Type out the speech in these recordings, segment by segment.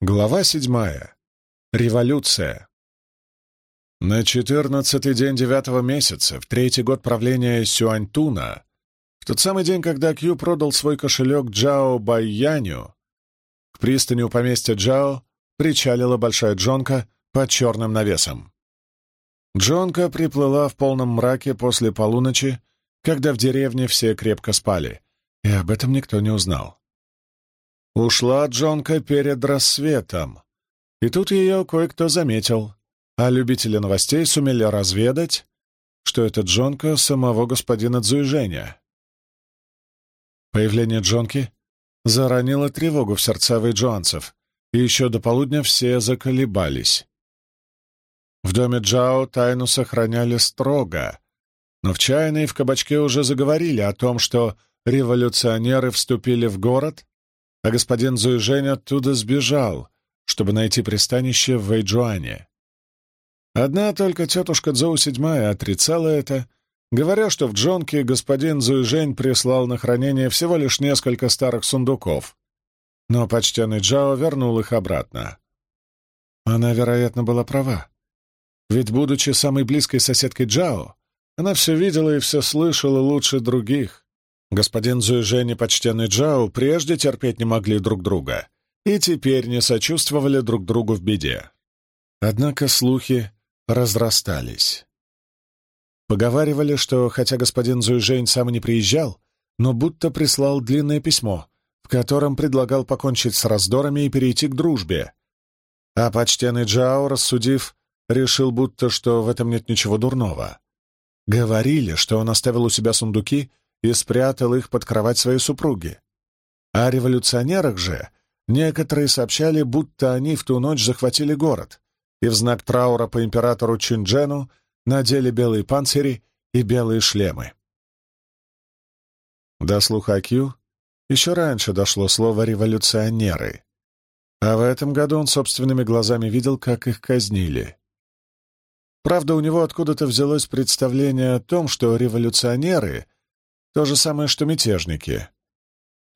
Глава седьмая. Революция. На четырнадцатый день девятого месяца, в третий год правления Сюаньтуна, в тот самый день, когда Кью продал свой кошелек Джао Байяню, к пристани у поместья Джао причалила большая джонка под черным навесом. Джонка приплыла в полном мраке после полуночи, когда в деревне все крепко спали, и об этом никто не узнал. Ушла Джонка перед рассветом, и тут ее кое-кто заметил, а любители новостей сумели разведать, что это Джонка самого господина Цзуйжэня. Появление Джонки заронило тревогу в сердца вэйджуанцев, и еще до полудня все заколебались. В доме Джао тайну сохраняли строго, но в чайной и в кабачке уже заговорили о том, что революционеры вступили в город а господин Зуйжень оттуда сбежал, чтобы найти пристанище в Вэйджуане. Одна только тетушка Цзоу седьмая отрицала это, говоря, что в Джонке господин Зуйжень прислал на хранение всего лишь несколько старых сундуков, но почтенный Джао вернул их обратно. Она, вероятно, была права. Ведь, будучи самой близкой соседкой Джао, она все видела и все слышала лучше других. Господин Зуэжен и почтенный Джао прежде терпеть не могли друг друга и теперь не сочувствовали друг другу в беде. Однако слухи разрастались. Поговаривали, что хотя господин Зуэжень сам и не приезжал, но будто прислал длинное письмо, в котором предлагал покончить с раздорами и перейти к дружбе. А почтенный Джао, рассудив, решил будто, что в этом нет ничего дурного. Говорили, что он оставил у себя сундуки и спрятал их под кровать своей супруги. О революционерах же некоторые сообщали, будто они в ту ночь захватили город и в знак траура по императору Чинджену надели белые панцири и белые шлемы. До слуха Кью еще раньше дошло слово «революционеры», а в этом году он собственными глазами видел, как их казнили. Правда, у него откуда-то взялось представление о том, что революционеры — то же самое, что мятежники.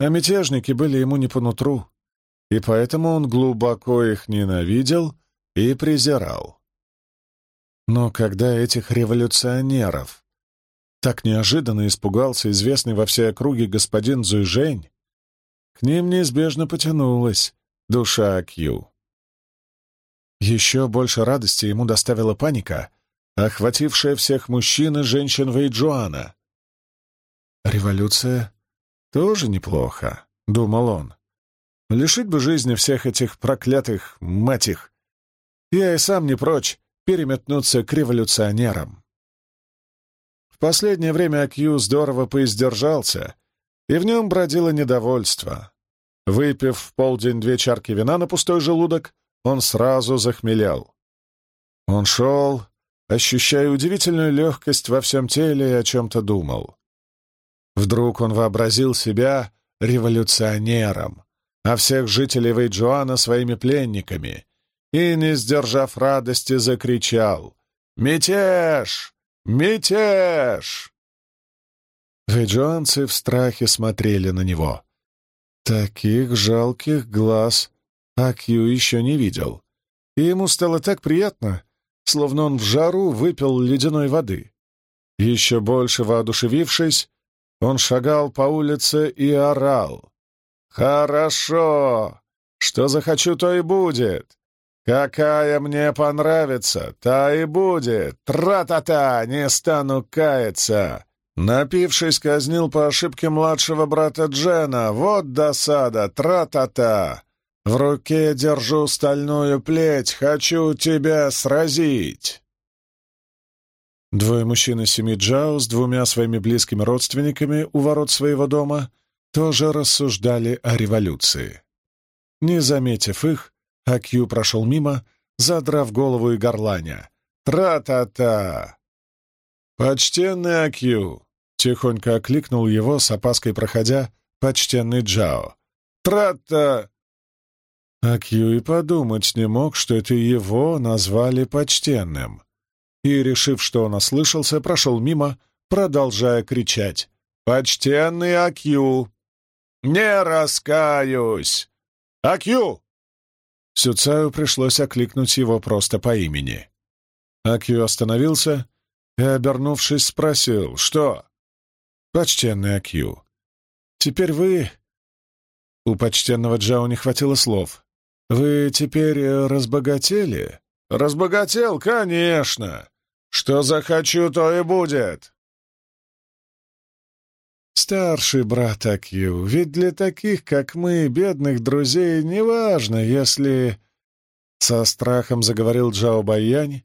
А мятежники были ему не по нутру, и поэтому он глубоко их ненавидел и презирал. Но когда этих революционеров так неожиданно испугался известный во всей округе господин Зуйжень, к ним неизбежно потянулась душа Кью. Еще больше радости ему доставила паника, охватившая всех мужчин и женщин Вейджуана, «Революция тоже неплохо», — думал он. «Лишить бы жизни всех этих проклятых, мать их! Я и сам не прочь переметнуться к революционерам». В последнее время Акью здорово поиздержался, и в нем бродило недовольство. Выпив в полдень две чарки вина на пустой желудок, он сразу захмелел. Он шел, ощущая удивительную легкость во всем теле и о чем-то думал. Вдруг он вообразил себя революционером, а всех жителей Вейджуана своими пленниками, и, не сдержав радости, закричал «Мятеж! Мятеж!» Вейджуанцы в страхе смотрели на него. Таких жалких глаз Акью еще не видел, и ему стало так приятно, словно он в жару выпил ледяной воды. Еще больше воодушевившись, он шагал по улице и орал. «Хорошо! Что захочу, то и будет! Какая мне понравится, та и будет! Тра-та-та! Не стану каяться!» Напившись, казнил по ошибке младшего брата Джена. Вот досада! Тра-та-та! В руке держу стальную плеть, хочу тебя сразить!» Двое мужчин из семьи Джао с двумя своими близкими родственниками у ворот своего дома тоже рассуждали о революции. Не заметив их, Акью прошел мимо, задрав голову и горланя. «Тра-та-та!» «Почтенный Акью!» — тихонько окликнул его, с опаской проходя, почтенный Джао. «Тра-та!» Акью и подумать не мог, что это его назвали почтенным и, решив, что он ослышался, прошел мимо, продолжая кричать. «Почтенный Акью! Не раскаюсь! Акью! Сюцаю пришлось окликнуть его просто по имени. Акью остановился и, обернувшись, спросил, что? «Почтенный Акью, теперь вы...» У почтенного Джао не хватило слов. «Вы теперь э, разбогатели?» «Разбогател, конечно! Что захочу, то и будет!» «Старший брат Акью, ведь для таких, как мы, бедных друзей, неважно, если...» Со страхом заговорил Джао Байянь,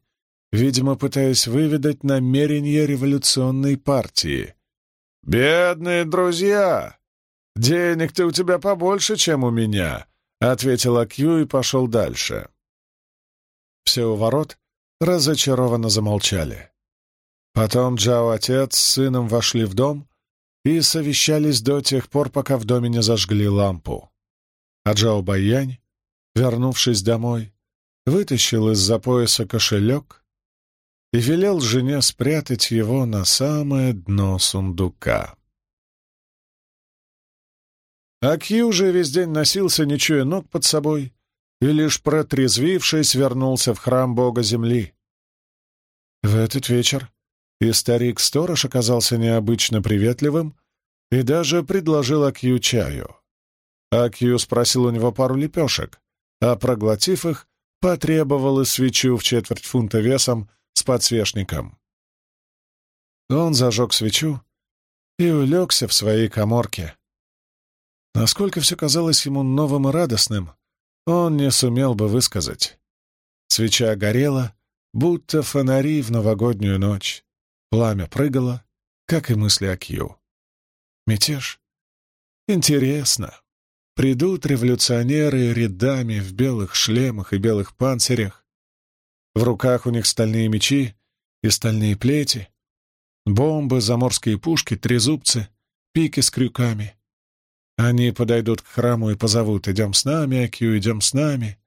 видимо, пытаясь выведать намерения революционной партии. «Бедные друзья! Денег-то у тебя побольше, чем у меня!» — ответил Акью и пошел дальше. Все у ворот разочарованно замолчали. Потом Джао-отец с сыном вошли в дом и совещались до тех пор, пока в доме не зажгли лампу. А Джао Байянь, вернувшись домой, вытащил из-за пояса кошелек и велел жене спрятать его на самое дно сундука. Аки уже весь день носился, не чуя ног под собой, и лишь протрезвившись, вернулся в храм бога земли. В этот вечер и старик-сторож оказался необычно приветливым и даже предложил Акью чаю. Акью спросил у него пару лепешек, а, проглотив их, потребовал и свечу в четверть фунта весом с подсвечником. Он зажег свечу и улегся в своей коморке. Насколько все казалось ему новым и радостным, он не сумел бы высказать. Свеча горела, будто фонари в новогоднюю ночь. Пламя прыгало, как и мысли о Кью. Мятеж? Интересно. Придут революционеры рядами в белых шлемах и белых панцирях, в руках у них стальные мечи и стальные плети, бомбы, заморские пушки, трезубцы, пики с крюками. Они подойдут к храму и позовут «Идем с нами, Акью, идем с нами».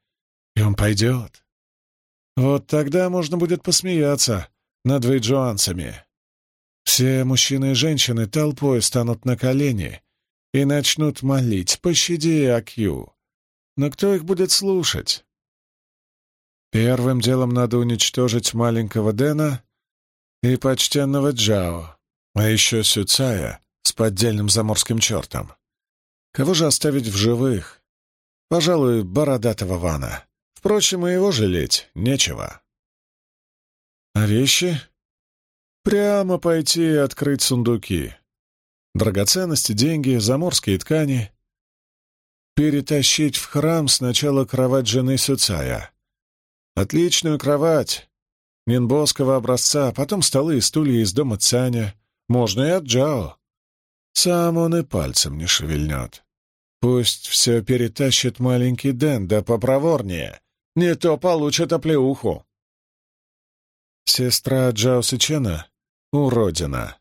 И он пойдет. Вот тогда можно будет посмеяться над вейджуанцами. Все мужчины и женщины толпой станут на колени и начнут молить «Пощади, Акью». Но кто их будет слушать? Первым делом надо уничтожить маленького Дэна и почтенного Джао, а еще Сюцая с поддельным заморским чертом. Кого же оставить в живых? Пожалуй, бородатого Вана. Впрочем, и его жалеть нечего. А вещи? Прямо пойти и открыть сундуки. Драгоценности, деньги, заморские ткани. Перетащить в храм сначала кровать жены Сюцая, Отличную кровать. Нинбосского образца, потом столы и стулья из дома Цаня. Можно и от Джао. Сам он и пальцем не шевельнет. Пусть все перетащит маленький Дэн, да попроворнее. Не то получит оплеуху. Сестра Джао Сычена — уродина.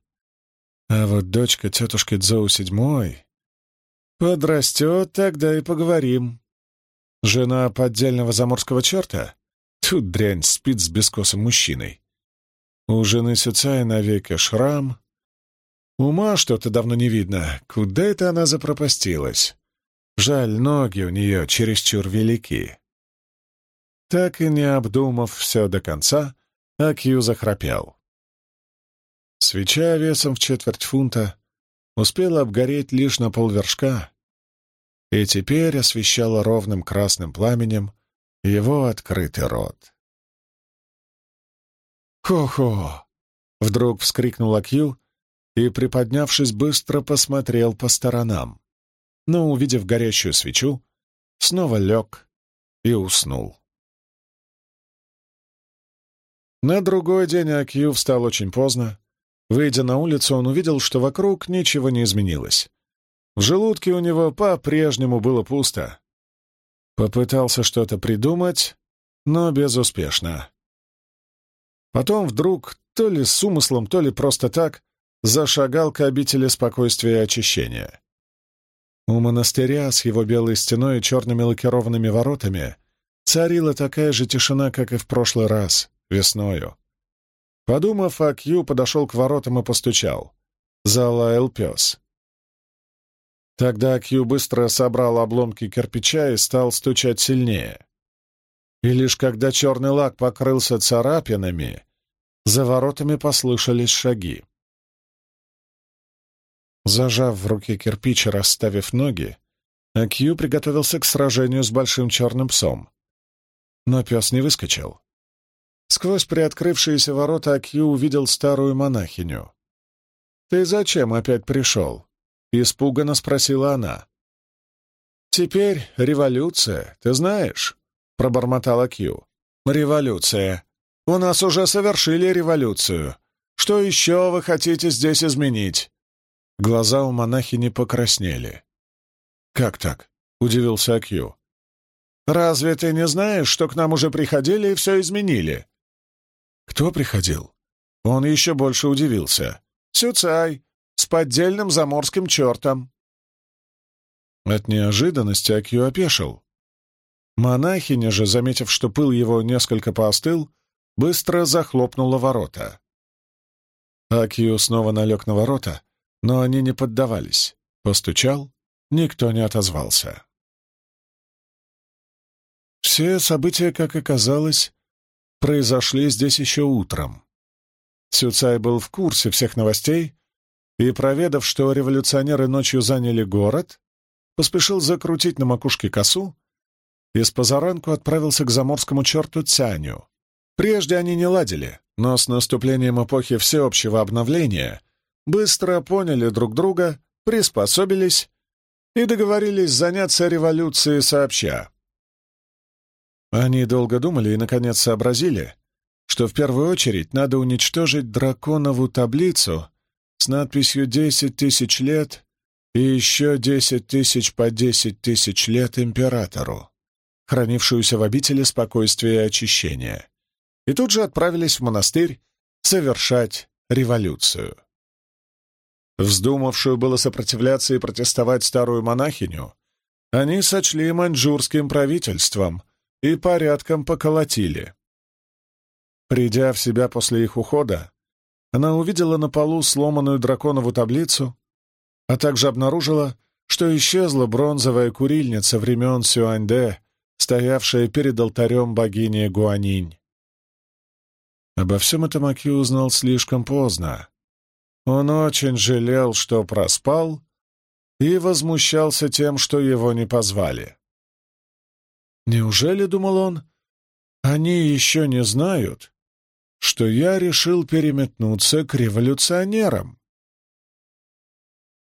А вот дочка тетушки Цзоу седьмой подрастет, тогда и поговорим. Жена поддельного заморского черта Тут дрянь спит с бескосым мужчиной. У жены Сюцая навеки шрам. Ума что-то давно не видно. Куда это она запропастилась? Жаль, ноги у нее чересчур велики. Так и не обдумав все до конца, Акью захрапел. Свеча весом в четверть фунта успела обгореть лишь на полвершка и теперь освещала ровным красным пламенем его открытый рот. «Хо-хо!» — вдруг вскрикнул Акью и, приподнявшись, быстро посмотрел по сторонам, но, увидев горящую свечу, снова лег и уснул. На другой день Акью встал очень поздно. Выйдя на улицу, он увидел, что вокруг ничего не изменилось. В желудке у него по-прежнему было пусто. Попытался что-то придумать, но безуспешно. Потом вдруг, то ли с умыслом, то ли просто так, зашагал к обители спокойствия и очищения. У монастыря с его белой стеной и черными лакированными воротами царила такая же тишина, как и в прошлый раз, весною. Подумав, Акью подошел к воротам и постучал. Залаял пес. Тогда Кью быстро собрал обломки кирпича и стал стучать сильнее. И лишь когда черный лак покрылся царапинами, за воротами послышались шаги. Зажав в руке кирпич и расставив ноги, Акью приготовился к сражению с большим черным псом. Но пес не выскочил. Сквозь приоткрывшиеся ворота Акью увидел старую монахиню. «Ты зачем опять пришел?» — испуганно спросила она. «Теперь революция, ты знаешь?» — пробормотала Кью. «Революция. У нас уже совершили революцию. Что еще вы хотите здесь изменить?» Глаза у монахини покраснели. «Как так?» — удивился Акью. «Разве ты не знаешь, что к нам уже приходили и все изменили?» «Кто приходил?» Он еще больше удивился. «Сюцай, с поддельным заморским чертом». От неожиданности Акью опешил. Монахиня же, заметив, что пыл его несколько поостыл, быстро захлопнула ворота. Акью снова налег на ворота, но они не поддавались. Постучал, никто не отозвался. Все события, как оказалось, произошли здесь еще утром. Сюцай был в курсе всех новостей и, проведав, что революционеры ночью заняли город, поспешил закрутить на макушке косу и с позаранку отправился к заморскому черту Цяню. Прежде они не ладили, но с наступлением эпохи всеобщего обновления быстро поняли друг друга, приспособились и договорились заняться революцией сообща. Они долго думали и, наконец, сообразили, что в первую очередь надо уничтожить драконову таблицу с надписью «Десять тысяч лет» и еще десять тысяч по десять тысяч лет императору, хранившуюся в обители спокойствия и очищения, и тут же отправились в монастырь совершать революцию. Вздумавшую было сопротивляться и протестовать старую монахиню, они сочли маньчжурским правительством и порядком поколотили. Придя в себя после их ухода, она увидела на полу сломанную драконову таблицу, а также обнаружила, что исчезла бронзовая курильница времен Сюаньде, стоявшая перед алтарем богини Гуанинь. Обо всем этом Аки узнал слишком поздно. Он очень жалел, что проспал, и возмущался тем, что его не позвали. «Неужели, — думал он, — они еще не знают, что я решил переметнуться к революционерам?»